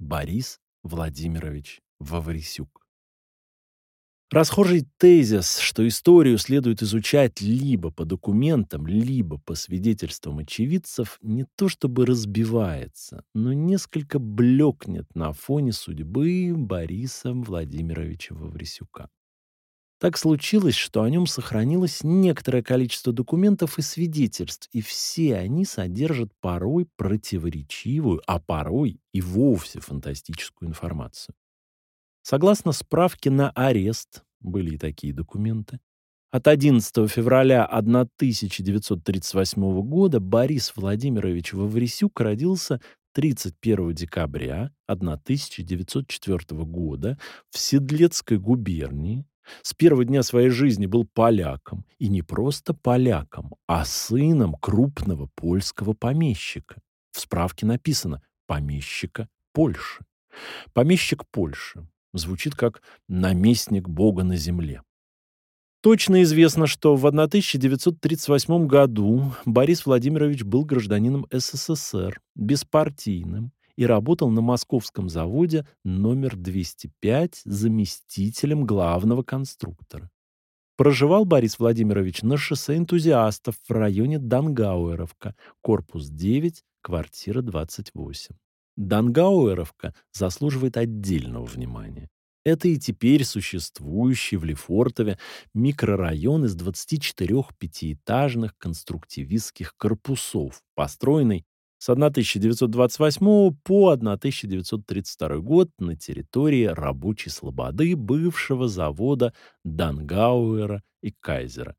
Борис Владимирович Ваврисюк. Расхожий тезис, что историю следует изучать либо по документам, либо по свидетельствам очевидцев, не то чтобы разбивается, но несколько блекнет на фоне судьбы Бориса Владимировича Ваврисюка. Так случилось, что о нем сохранилось некоторое количество документов и свидетельств, и все они содержат порой противоречивую, а порой и вовсе фантастическую информацию. Согласно справке на арест, были и такие документы, от 11 февраля 1938 года Борис Владимирович Ваврисюк родился 31 декабря 1904 года в Седлецкой губернии. С первого дня своей жизни был поляком. И не просто поляком, а сыном крупного польского помещика. В справке написано «помещика Польши». Помещик Польши Звучит как «наместник Бога на земле». Точно известно, что в 1938 году Борис Владимирович был гражданином СССР, беспартийным и работал на московском заводе номер 205 заместителем главного конструктора. Проживал Борис Владимирович на шоссе энтузиастов в районе Дангауэровка, корпус 9, квартира 28. Дангауэровка заслуживает отдельного внимания. Это и теперь существующий в Лефортове микрорайон из 24 пятиэтажных конструктивистских корпусов, построенный с 1928 по 1932 год на территории рабочей слободы бывшего завода Дангауэра и Кайзера.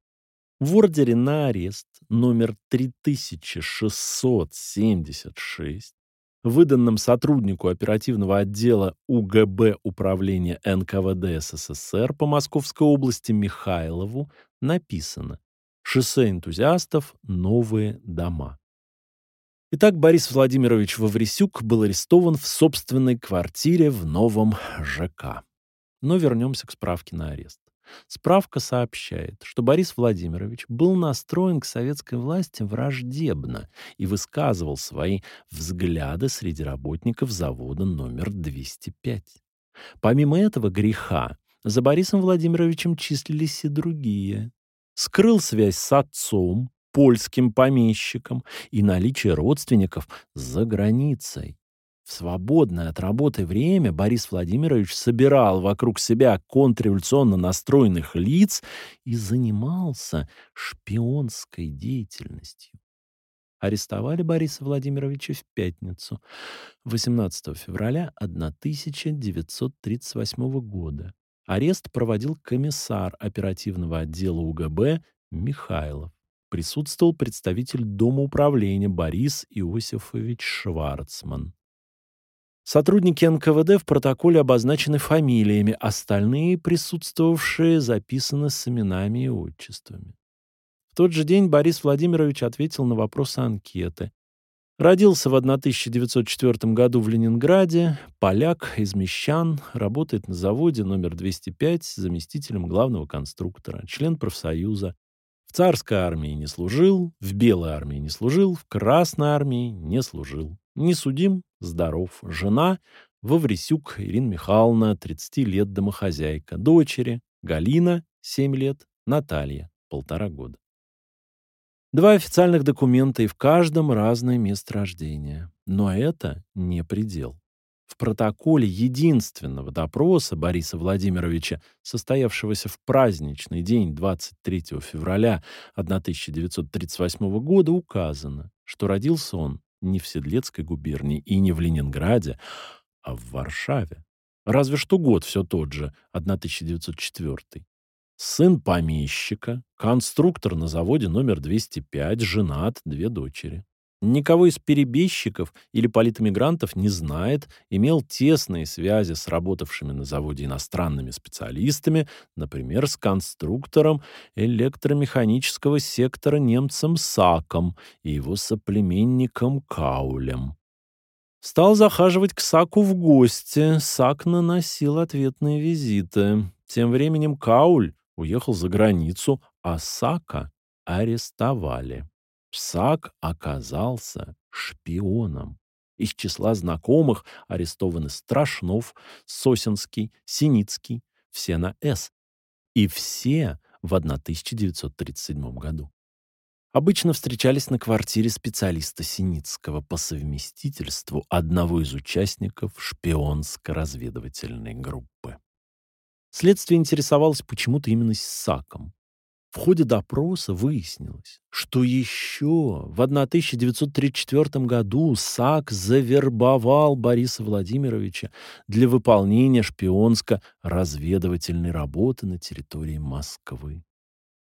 В ордере на арест номер 3676 выданном сотруднику оперативного отдела УГБ Управления НКВД СССР по Московской области Михайлову написано «Шоссе энтузиастов. Новые дома». Итак, Борис Владимирович Ваврисюк был арестован в собственной квартире в новом ЖК. Но вернемся к справке на арест. Справка сообщает, что Борис Владимирович был настроен к советской власти враждебно и высказывал свои взгляды среди работников завода номер 205. Помимо этого греха, за Борисом Владимировичем числились и другие. Скрыл связь с отцом, польским помещиком и наличие родственников за границей. В свободное от работы время Борис Владимирович собирал вокруг себя контрреволюционно настроенных лиц и занимался шпионской деятельностью. Арестовали Бориса Владимировича в пятницу, 18 февраля 1938 года. Арест проводил комиссар оперативного отдела УГБ Михайлов. Присутствовал представитель Дома управления Борис Иосифович Шварцман. Сотрудники НКВД в протоколе обозначены фамилиями, остальные присутствовавшие записаны с именами и отчествами. В тот же день Борис Владимирович ответил на вопросы анкеты. Родился в 1904 году в Ленинграде, поляк, из Мещан, работает на заводе номер 205 заместителем главного конструктора, член профсоюза. В царской армии не служил, в белой армии не служил, в красной армии не служил. Не судим, здоров. Жена Ваврисюк Ирина Михайловна, 30 лет, домохозяйка. Дочери Галина, 7 лет, Наталья, полтора года. Два официальных документа, и в каждом разное место рождения. Но это не предел. В протоколе единственного допроса Бориса Владимировича, состоявшегося в праздничный день 23 февраля 1938 года, указано, что родился он не в Седлецкой губернии и не в Ленинграде, а в Варшаве. Разве что год все тот же, 1904. Сын помещика, конструктор на заводе номер 205, женат, две дочери. Никого из перебежчиков или политэмигрантов не знает, имел тесные связи с работавшими на заводе иностранными специалистами, например, с конструктором электромеханического сектора немцем Саком и его соплеменником Каулем. Стал захаживать к Саку в гости. Сак наносил ответные визиты. Тем временем Кауль уехал за границу, а Сака арестовали. Псак оказался шпионом Из числа знакомых арестованы Страшнов, Сосинский, Синицкий, все на «С». И все в 1937 году. Обычно встречались на квартире специалиста Синицкого по совместительству одного из участников шпионско-разведывательной группы. Следствие интересовалось почему-то именно Саком. В ходе допроса выяснилось, что еще в 1934 году САК завербовал Бориса Владимировича для выполнения шпионско-разведывательной работы на территории Москвы.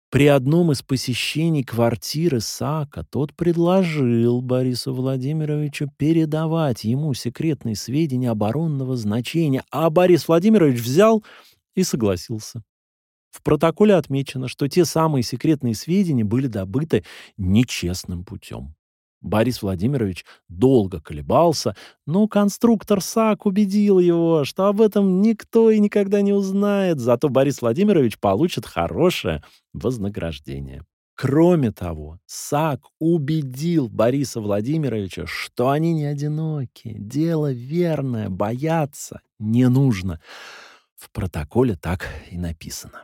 При одном из посещений квартиры Сака тот предложил Борису Владимировичу передавать ему секретные сведения оборонного значения, а Борис Владимирович взял и согласился. В протоколе отмечено, что те самые секретные сведения были добыты нечестным путем. Борис Владимирович долго колебался, но конструктор САК убедил его, что об этом никто и никогда не узнает, зато Борис Владимирович получит хорошее вознаграждение. Кроме того, САК убедил Бориса Владимировича, что они не одиноки, дело верное, бояться не нужно. В протоколе так и написано.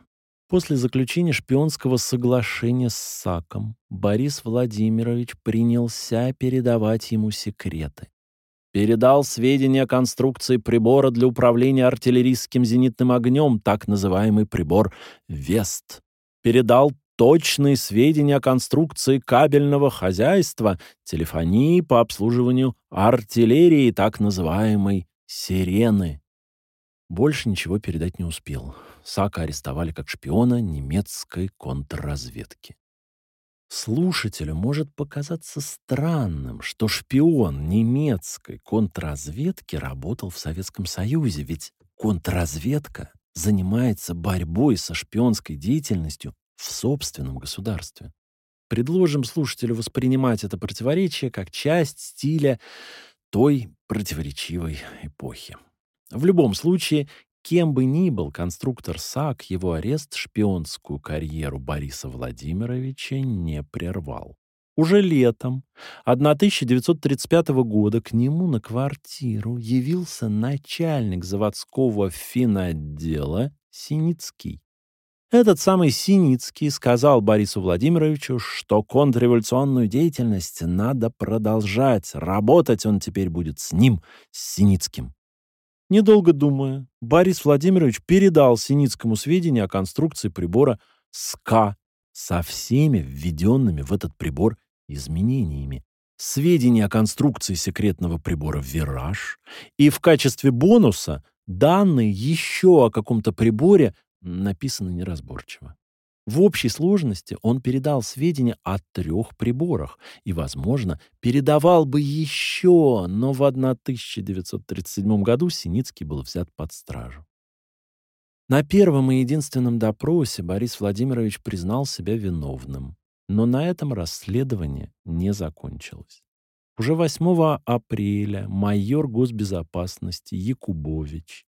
После заключения шпионского соглашения с Саком Борис Владимирович принялся передавать ему секреты. Передал сведения о конструкции прибора для управления артиллерийским зенитным огнем, так называемый прибор «Вест». Передал точные сведения о конструкции кабельного хозяйства, телефонии по обслуживанию артиллерии, так называемой «Сирены». Больше ничего передать не успел. Сака арестовали как шпиона немецкой контрразведки. Слушателю может показаться странным, что шпион немецкой контрразведки работал в Советском Союзе, ведь контрразведка занимается борьбой со шпионской деятельностью в собственном государстве. Предложим слушателю воспринимать это противоречие как часть стиля той противоречивой эпохи. В любом случае, Кем бы ни был конструктор САК, его арест шпионскую карьеру Бориса Владимировича не прервал. Уже летом 1935 года к нему на квартиру явился начальник заводского финотдела Синицкий. Этот самый Синицкий сказал Борису Владимировичу, что контрреволюционную деятельность надо продолжать, работать он теперь будет с ним, с Синицким. Недолго думая, Борис Владимирович передал Синицкому сведения о конструкции прибора СКА со всеми введенными в этот прибор изменениями. Сведения о конструкции секретного прибора «Вираж» и в качестве бонуса данные еще о каком-то приборе написаны неразборчиво. В общей сложности он передал сведения о трех приборах и, возможно, передавал бы еще, но в 1937 году Синицкий был взят под стражу. На первом и единственном допросе Борис Владимирович признал себя виновным, но на этом расследование не закончилось. Уже 8 апреля майор госбезопасности Якубович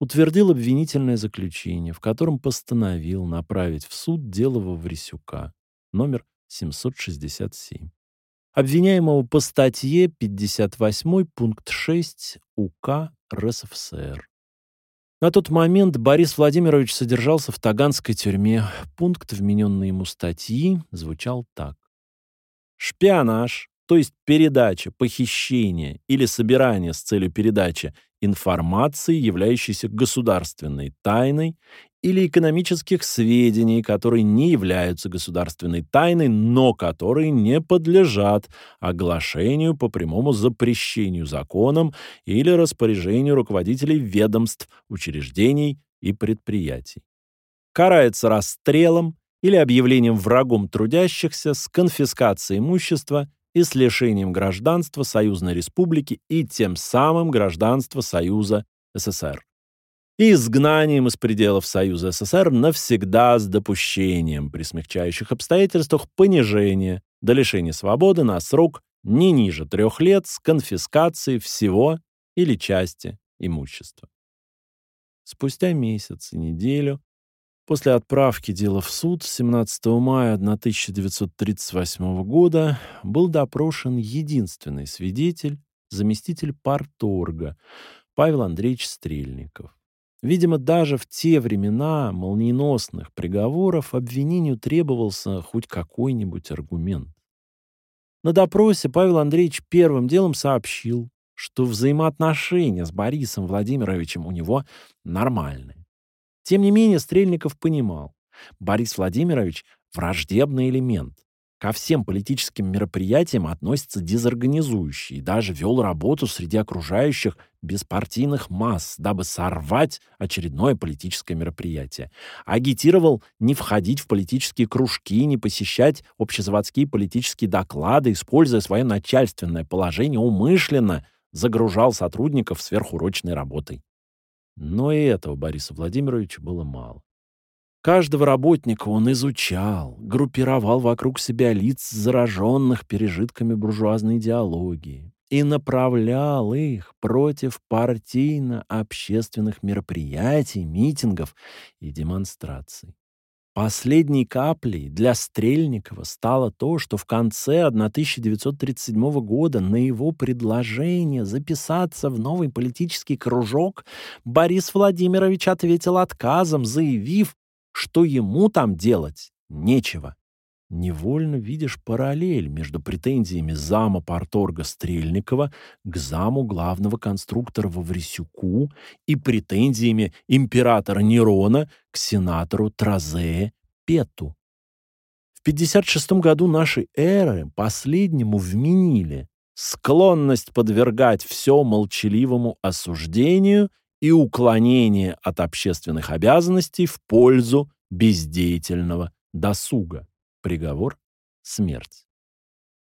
утвердил обвинительное заключение, в котором постановил направить в суд дело Ваврисюка, номер 767. Обвиняемого по статье 58 пункт 6 УК РСФСР. На тот момент Борис Владимирович содержался в Таганской тюрьме. Пункт, вмененный ему статьи, звучал так. Шпионаж, то есть передача, похищение или собирание с целью передачи информации, являющейся государственной тайной, или экономических сведений, которые не являются государственной тайной, но которые не подлежат оглашению по прямому запрещению законом или распоряжению руководителей ведомств, учреждений и предприятий. Карается расстрелом или объявлением врагом трудящихся с конфискацией имущества и с лишением гражданства Союзной Республики и тем самым гражданства Союза СССР. И изгнанием из пределов Союза СССР навсегда с допущением при смягчающих обстоятельствах понижения до лишения свободы на срок не ниже трех лет с конфискацией всего или части имущества. Спустя месяц и неделю После отправки дела в суд 17 мая 1938 года был допрошен единственный свидетель, заместитель парторга Павел Андреевич Стрельников. Видимо, даже в те времена молниеносных приговоров обвинению требовался хоть какой-нибудь аргумент. На допросе Павел Андреевич первым делом сообщил, что взаимоотношения с Борисом Владимировичем у него нормальные. Тем не менее, Стрельников понимал, Борис Владимирович – враждебный элемент, ко всем политическим мероприятиям относится дезорганизующий и даже вел работу среди окружающих беспартийных масс, дабы сорвать очередное политическое мероприятие. Агитировал не входить в политические кружки, не посещать общезаводские политические доклады, используя свое начальственное положение умышленно загружал сотрудников сверхурочной работой. Но и этого Бориса Владимировича было мало. Каждого работника он изучал, группировал вокруг себя лиц, зараженных пережитками буржуазной идеологии, и направлял их против партийно-общественных мероприятий, митингов и демонстраций. Последней каплей для Стрельникова стало то, что в конце 1937 года на его предложение записаться в новый политический кружок Борис Владимирович ответил отказом, заявив, что ему там делать нечего. Невольно видишь параллель между претензиями зама порторга Стрельникова к заму главного конструктора Ваврисюку и претензиями императора Нерона к сенатору Тразее Пету. В 56 году нашей эры последнему вменили склонность подвергать все молчаливому осуждению и уклонение от общественных обязанностей в пользу бездеятельного досуга. Приговор — смерть.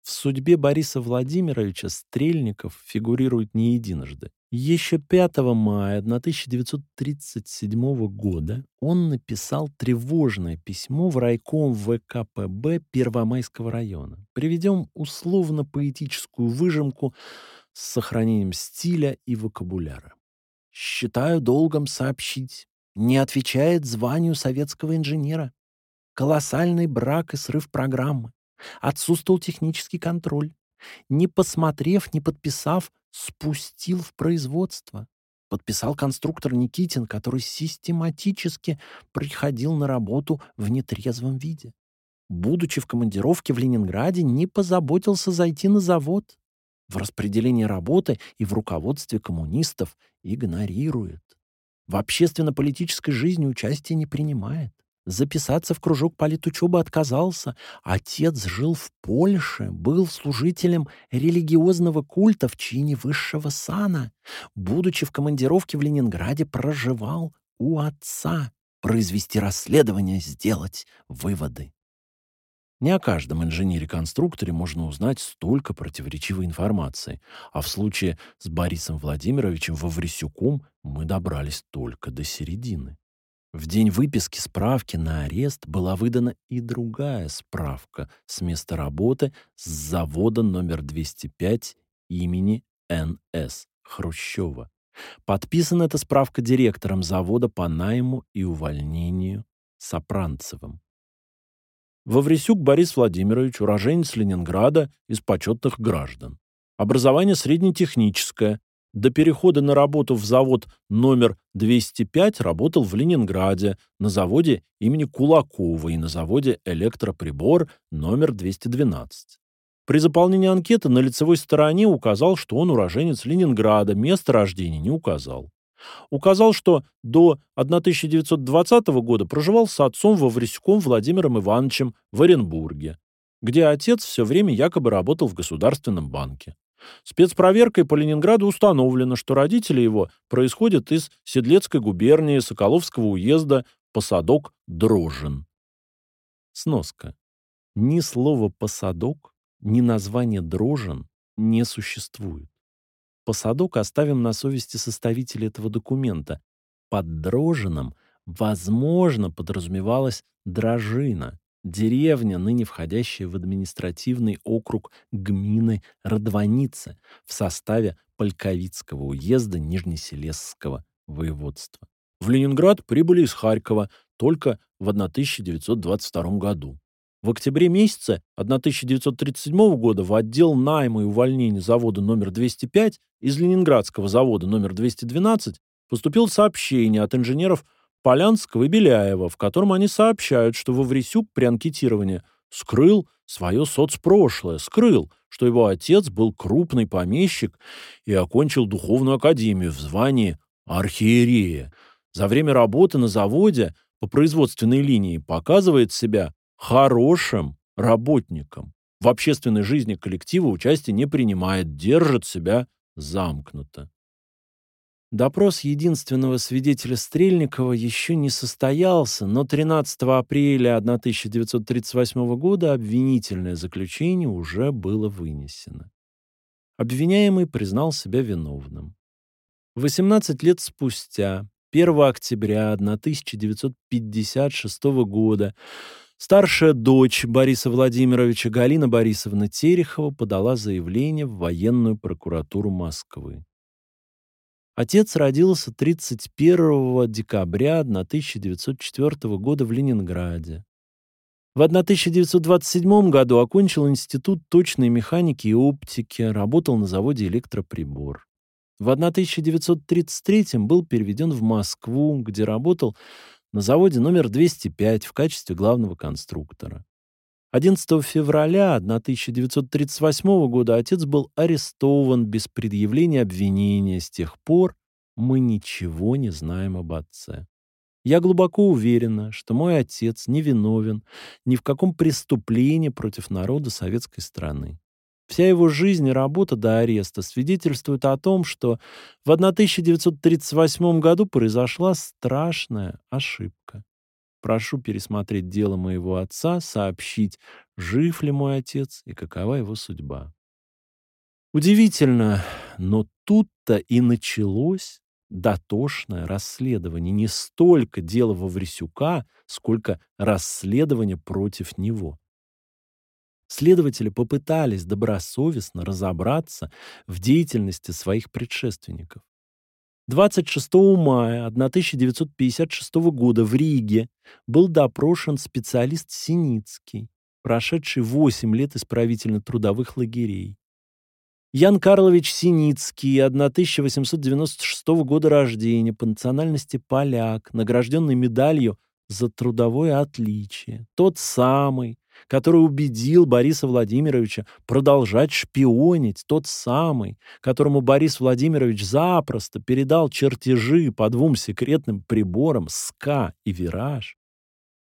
В судьбе Бориса Владимировича Стрельников фигурирует не единожды. Еще 5 мая 1937 года он написал тревожное письмо в райком ВКПБ Первомайского района. Приведем условно-поэтическую выжимку с сохранением стиля и вокабуляра. Считаю долгом сообщить. Не отвечает званию советского инженера. Колоссальный брак и срыв программы. Отсутствовал технический контроль. Не посмотрев, не подписав, спустил в производство. Подписал конструктор Никитин, который систематически приходил на работу в нетрезвом виде. Будучи в командировке в Ленинграде, не позаботился зайти на завод в распределении работы и в руководстве коммунистов игнорирует. В общественно-политической жизни участия не принимает. Записаться в кружок политучебы отказался. Отец жил в Польше, был служителем религиозного культа в чине высшего сана. Будучи в командировке в Ленинграде, проживал у отца. Произвести расследование, сделать выводы. Не о каждом инженере-конструкторе можно узнать столько противоречивой информации, а в случае с Борисом Владимировичем Ваврисюком мы добрались только до середины. В день выписки справки на арест была выдана и другая справка с места работы с завода номер 205 имени Н.С. Хрущева. Подписана эта справка директором завода по найму и увольнению Сопранцевым. Ваврисюк Борис Владимирович, уроженец Ленинграда, из почетных граждан. Образование среднетехническое. До перехода на работу в завод номер 205 работал в Ленинграде, на заводе имени Кулакова и на заводе «Электроприбор» номер 212. При заполнении анкеты на лицевой стороне указал, что он уроженец Ленинграда, место рождения не указал. Указал, что до 1920 года проживал с отцом Ваврисюком Владимиром Ивановичем в Оренбурге, где отец все время якобы работал в Государственном банке. Спецпроверкой по Ленинграду установлено, что родители его происходят из Седлецкой губернии Соколовского уезда Посадок Дрожжин. Сноска. Ни слова «посадок», ни название «дрожжин» не существует. Посадок оставим на совести составителя этого документа. Под дрожжином, возможно, подразумевалась дрожина, деревня, ныне входящая в административный округ гмины Радваницы в составе Польковицкого уезда Нижнеселесского воеводства. В Ленинград прибыли из Харькова только в 1922 году. В октябре месяце 1937 года в отдел найма и увольнения завода номер 205 из Ленинградского завода номер 212 поступило сообщение от инженеров Полянского и Беляева, в котором они сообщают, что Ваврисюк при анкетировании скрыл свое соцпрошлое, скрыл, что его отец был крупный помещик и окончил духовную академию в звании архиерея. За время работы на заводе по производственной линии показывает себя хорошим работником. В общественной жизни коллектива участие не принимает, держит себя замкнуто. Допрос единственного свидетеля Стрельникова еще не состоялся, но 13 апреля 1938 года обвинительное заключение уже было вынесено. Обвиняемый признал себя виновным. 18 лет спустя, 1 октября 1956 года, старшая дочь Бориса Владимировича Галина Борисовна Терехова подала заявление в военную прокуратуру Москвы. Отец родился 31 декабря 1904 года в Ленинграде. В 1927 году окончил Институт точной механики и оптики, работал на заводе «Электроприбор». В 1933 был переведен в Москву, где работал на заводе номер 205 в качестве главного конструктора. 11 февраля 1938 года отец был арестован без предъявления обвинения. С тех пор мы ничего не знаем об отце. Я глубоко уверена, что мой отец не виновен ни в каком преступлении против народа советской страны. Вся его жизнь и работа до ареста свидетельствуют о том, что в 1938 году произошла страшная ошибка. Прошу пересмотреть дело моего отца, сообщить, жив ли мой отец и какова его судьба. Удивительно, но тут-то и началось дотошное расследование. Не столько дело Ваврисюка, сколько расследование против него. Следователи попытались добросовестно разобраться в деятельности своих предшественников. 26 мая 1956 года в Риге был допрошен специалист Синицкий, прошедший 8 лет исправительно-трудовых лагерей. Ян Карлович Синицкий, 1896 года рождения, по национальности поляк, награжденный медалью за трудовое отличие. Тот самый, который убедил Бориса Владимировича продолжать шпионить, тот самый, которому Борис Владимирович запросто передал чертежи по двум секретным приборам СКА и Вираж,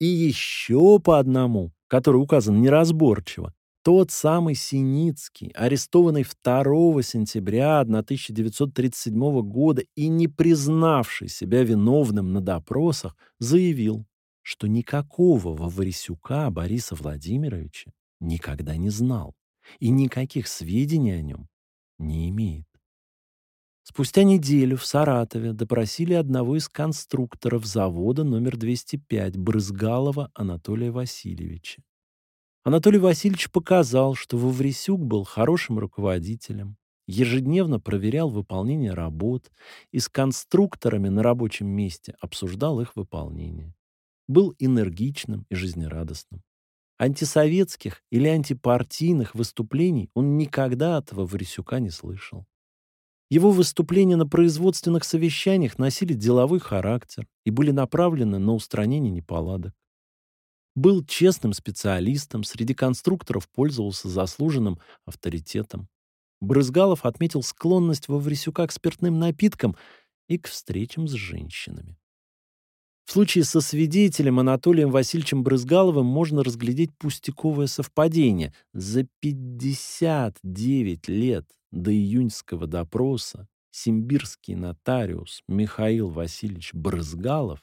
и еще по одному, который указан неразборчиво, тот самый Синицкий, арестованный 2 сентября 1937 года и не признавший себя виновным на допросах, заявил, что никакого Ваврисюка Бориса Владимировича никогда не знал и никаких сведений о нем не имеет. Спустя неделю в Саратове допросили одного из конструкторов завода номер 205 Брызгалова Анатолия Васильевича. Анатолий Васильевич показал, что Ваврисюк был хорошим руководителем, ежедневно проверял выполнение работ и с конструкторами на рабочем месте обсуждал их выполнение был энергичным и жизнерадостным. Антисоветских или антипартийных выступлений он никогда от Ваврисюка не слышал. Его выступления на производственных совещаниях носили деловой характер и были направлены на устранение неполадок. Был честным специалистом, среди конструкторов пользовался заслуженным авторитетом. Брызгалов отметил склонность Ваврисюка к спиртным напиткам и к встречам с женщинами. В случае со свидетелем Анатолием Васильевичем Брызгаловым можно разглядеть пустяковое совпадение. За 59 лет до июньского допроса симбирский нотариус Михаил Васильевич Брызгалов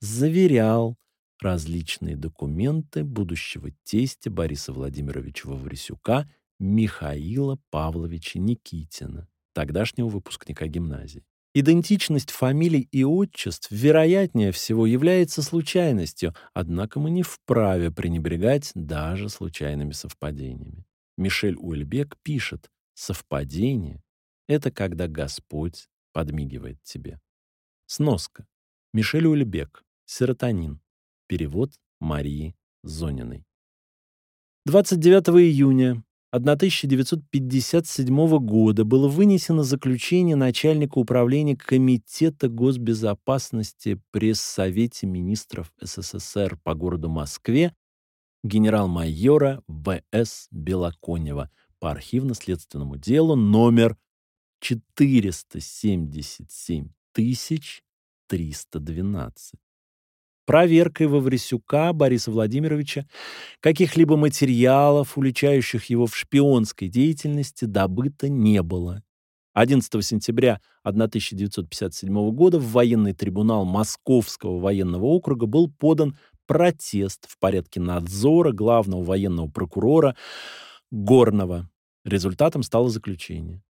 заверял различные документы будущего тестя Бориса Владимировича Ваврисюка Михаила Павловича Никитина, тогдашнего выпускника гимназии. Идентичность фамилий и отчеств, вероятнее всего, является случайностью, однако мы не вправе пренебрегать даже случайными совпадениями. Мишель Уэльбек пишет, совпадение — это когда Господь подмигивает тебе. Сноска. Мишель Уэльбек. Серотонин. Перевод Марии Зониной. 29 июня 1957 года было вынесено заключение начальника управления Комитета госбезопасности при Совете министров СССР по городу Москве генерал-майора В.С. Белоконева по архивно-следственному делу номер 477 312. Проверкой Ваврисюка Бориса Владимировича каких-либо материалов, уличающих его в шпионской деятельности, добыто не было. 11 сентября 1957 года в военный трибунал Московского военного округа был подан протест в порядке надзора главного военного прокурора Горного. Результатом стало заключение.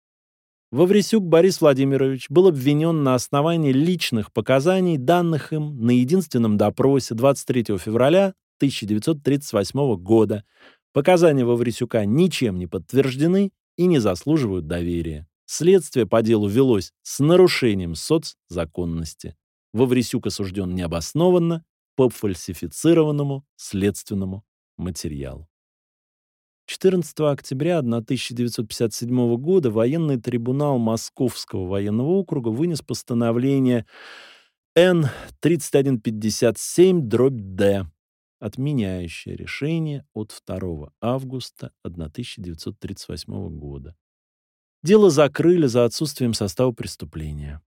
Ваврисюк Борис Владимирович был обвинен на основании личных показаний, данных им на единственном допросе 23 февраля 1938 года. Показания Ваврисюка ничем не подтверждены и не заслуживают доверия. Следствие по делу велось с нарушением соцзаконности. Ваврисюк осужден необоснованно по фальсифицированному следственному материалу. 14 октября 1957 года военный трибунал Московского военного округа вынес постановление Н-3157-Д, отменяющее решение от 2 августа 1938 года. Дело закрыли за отсутствием состава преступления.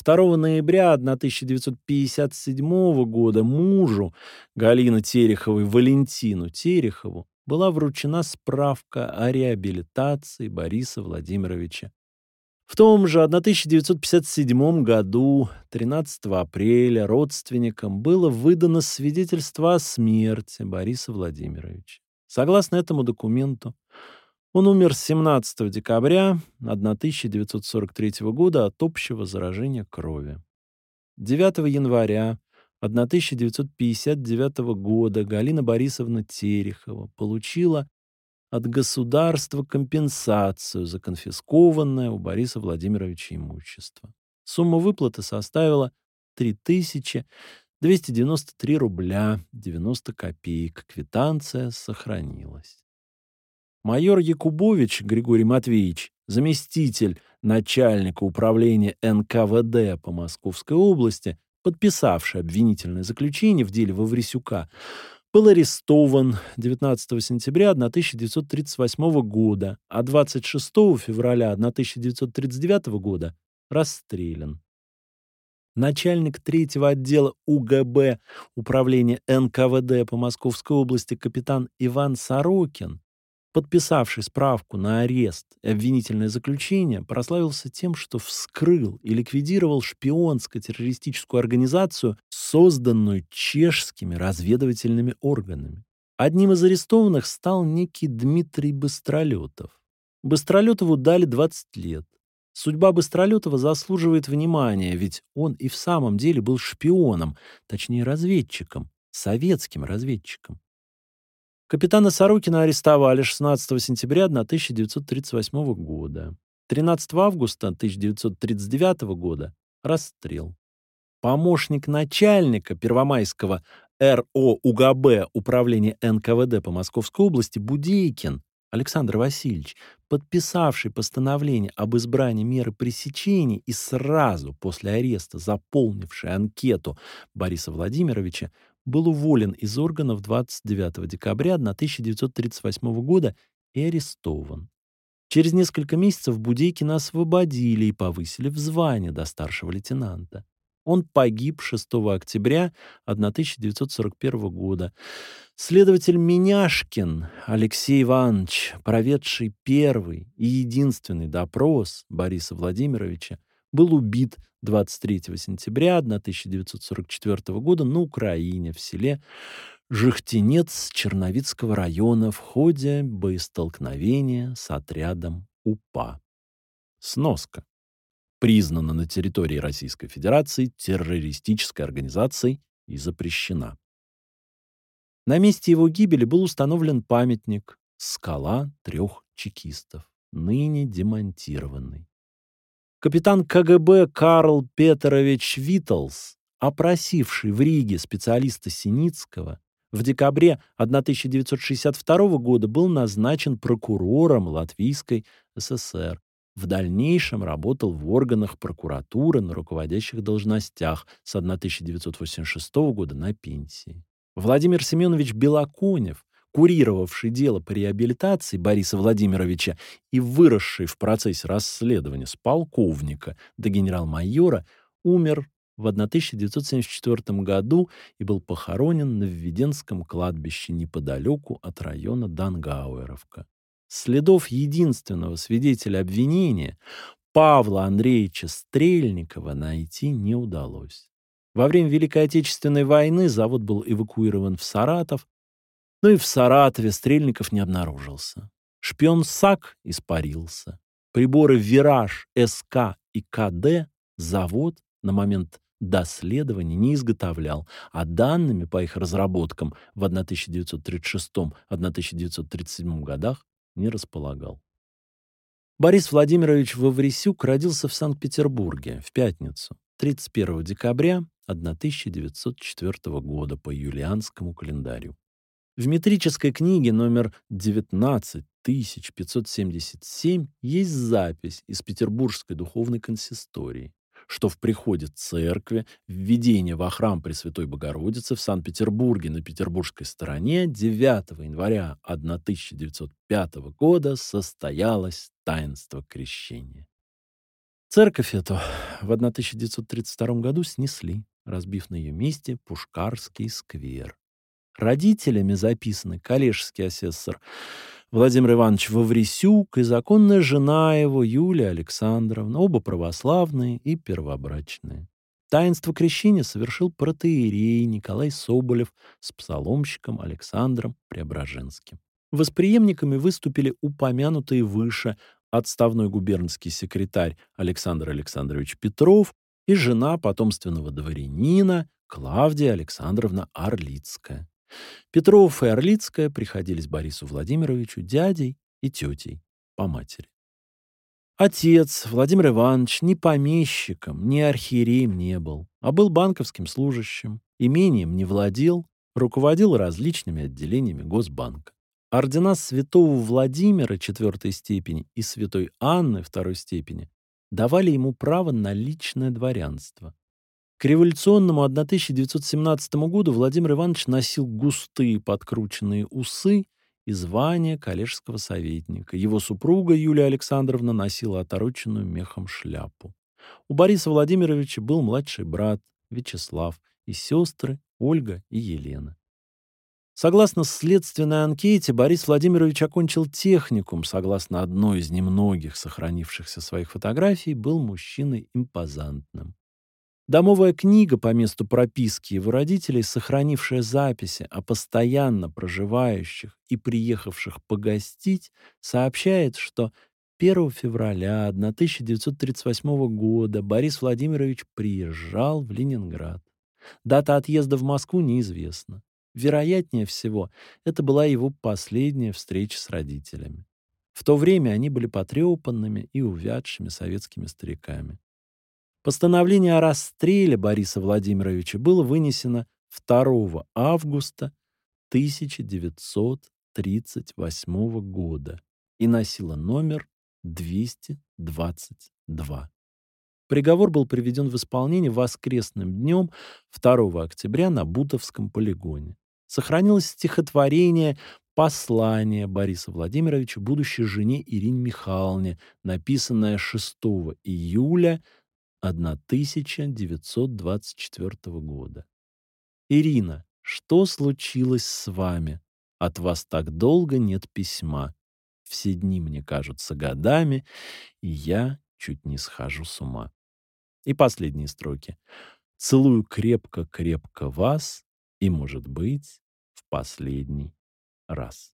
2 ноября 1957 года мужу Галины Тереховой Валентину Терехову была вручена справка о реабилитации Бориса Владимировича. В том же 1957 году, 13 апреля, родственникам было выдано свидетельство о смерти Бориса Владимировича. Согласно этому документу, он умер 17 декабря 1943 года от общего заражения крови. 9 января 1959 года Галина Борисовна Терехова получила от государства компенсацию за конфискованное у Бориса Владимировича имущество. Сумма выплаты составила 3293 рубля 90 копеек. Квитанция сохранилась. Майор Якубович Григорий Матвеевич, заместитель начальника управления НКВД по Московской области, подписавший обвинительное заключение в деле Ваврисюка, был арестован 19 сентября 1938 года, а 26 февраля 1939 года расстрелян. Начальник третьего отдела УГБ Управления НКВД по Московской области капитан Иван Сорокин подписавший справку на арест и обвинительное заключение, прославился тем, что вскрыл и ликвидировал шпионско-террористическую организацию, созданную чешскими разведывательными органами. Одним из арестованных стал некий Дмитрий Быстролетов. Быстролетову дали 20 лет. Судьба Быстролетова заслуживает внимания, ведь он и в самом деле был шпионом, точнее разведчиком, советским разведчиком. Капитана Сорокина арестовали 16 сентября 1938 года. 13 августа 1939 года расстрел. Помощник начальника Первомайского РО УГБ Управления НКВД по Московской области Будейкин Александр Васильевич, подписавший постановление об избрании меры пресечения и сразу после ареста заполнивший анкету Бориса Владимировича, был уволен из органов 29 декабря 1938 года и арестован. Через несколько месяцев Будейкина освободили и повысили в звание до старшего лейтенанта. Он погиб 6 октября 1941 года. Следователь Меняшкин Алексей Иванович, проведший первый и единственный допрос Бориса Владимировича, был убит 23 сентября 1944 года на Украине в селе Жихтенец Черновицкого района в ходе боестолкновения с отрядом УПА. Сноска. Признана на территории Российской Федерации террористической организацией и запрещена. На месте его гибели был установлен памятник «Скала трех чекистов», ныне демонтированный. Капитан КГБ Карл Петрович Витлс, опросивший в Риге специалиста Синицкого, В декабре 1962 года был назначен прокурором Латвийской ССР. В дальнейшем работал в органах прокуратуры на руководящих должностях с 1986 года на пенсии. Владимир Семенович Белоконев, курировавший дело по реабилитации Бориса Владимировича и выросший в процессе расследования с полковника до генерал-майора, умер в 1974 году и был похоронен на Введенском кладбище неподалеку от района Дангауэровка. Следов единственного свидетеля обвинения, Павла Андреевича Стрельникова, найти не удалось. Во время Великой Отечественной войны завод был эвакуирован в Саратов, но и в Саратове Стрельников не обнаружился. Шпион САК испарился. Приборы «Вираж», «СК» и «КД» завод на момент доследования не изготовлял, а данными по их разработкам в 1936-1937 годах не располагал. Борис Владимирович Ваврисюк родился в Санкт-Петербурге в пятницу, 31 декабря 1904 года по юлианскому календарю. В метрической книге номер 19577 есть запись из Петербургской духовной консистории что в приходе церкви, введение во храм Пресвятой Богородицы в Санкт-Петербурге на петербургской стороне 9 января 1905 года состоялось таинство крещения. Церковь эту в 1932 году снесли, разбив на ее месте Пушкарский сквер. Родителями записаны коллежский асессор Владимир Иванович Ваврисюк и законная жена его, Юлия Александровна, оба православные и первобрачные. Таинство крещения совершил протеерей Николай Соболев с псаломщиком Александром Преображенским. Восприемниками выступили упомянутые выше отставной губернский секретарь Александр Александрович Петров и жена потомственного дворянина Клавдия Александровна Орлицкая. Петров и Орлицкая приходились Борису Владимировичу дядей и тетей по матери. Отец, Владимир Иванович, ни помещиком, ни архиереем не был, а был банковским служащим, имением не владел, руководил различными отделениями Госбанка. Ордена святого Владимира четвертой степени и святой Анны второй степени давали ему право на личное дворянство. К революционному 1917 году Владимир Иванович носил густые подкрученные усы и звание коллежского советника. Его супруга Юлия Александровна носила отороченную мехом шляпу. У Бориса Владимировича был младший брат Вячеслав и сестры Ольга и Елена. Согласно следственной анкете, Борис Владимирович окончил техникум, согласно одной из немногих сохранившихся своих фотографий, был мужчиной импозантным. Домовая книга по месту прописки его родителей, сохранившая записи о постоянно проживающих и приехавших погостить, сообщает, что 1 февраля 1938 года Борис Владимирович приезжал в Ленинград. Дата отъезда в Москву неизвестна. Вероятнее всего, это была его последняя встреча с родителями. В то время они были потрепанными и увядшими советскими стариками. Постановление о расстреле Бориса Владимировича было вынесено 2 августа 1938 года и носило номер 222. Приговор был приведен в исполнение воскресным днем 2 октября на Бутовском полигоне. Сохранилось стихотворение «Послание Бориса Владимировича будущей жене Ирине Михайловне», написанное 6 июля 1924 года. Ирина, что случилось с вами? От вас так долго нет письма. Все дни мне кажутся годами, и я чуть не схожу с ума. И последние строки. Целую крепко-крепко вас, и, может быть, в последний раз.